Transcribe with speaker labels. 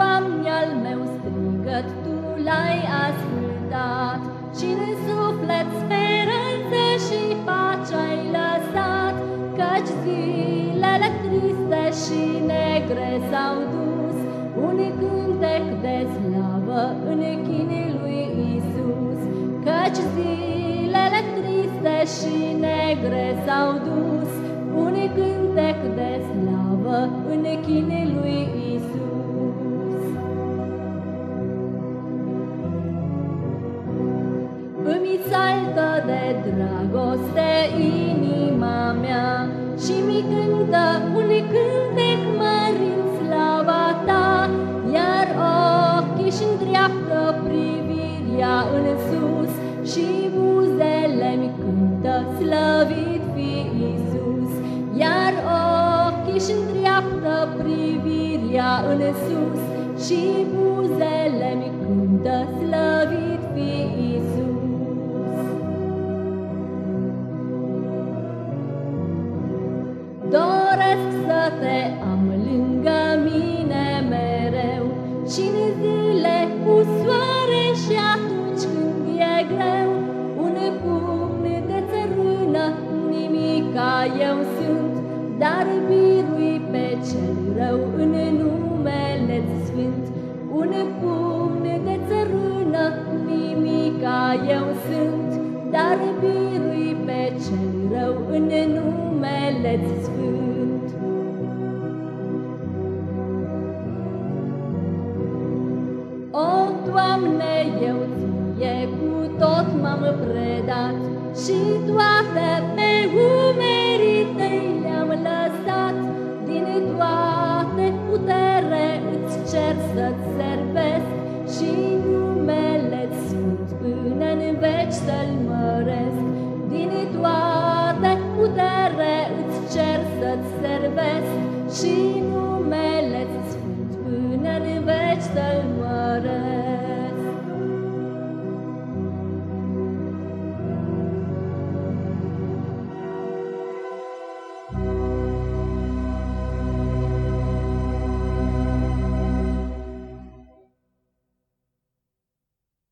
Speaker 1: al meu strigăt Tu l-ai ascultat. Și în suflet speranță și pace ai lăsat, Căci zilele triste și negre s-au dus, Un cântec de slavă în chinii lui Isus. Căci zilele triste și negre s-au dus, Un cântec de slavă în chinii Îmi saltă de dragoste inima mea. Și mi cântă un cântec mărind slava ta. Iar ochii și îndreaptă privirea în sus Și buzele mi cântă slăvit fi Isus Iar ochii și îndreaptă privirea în sus Și buzele mi cântă slăvit Doresc să te am lângă mine mereu. Și în zile cu soare și atunci când e greu Un pumn de țărână, nimica eu sunt. Dar birui pe cel rău în numele sfânt. Un pumn de țărână, nimica eu sunt. Dar birui pe cel rău în numele sfânt Doamne, eu ție cu tot m-am predat Și toate pe umerii tăi le-am lăsat. Din toate putere îți cer să-ți servesc Și numele sfânt până în veci să-l măresc. Din toate putere îți cer să-ți servesc Și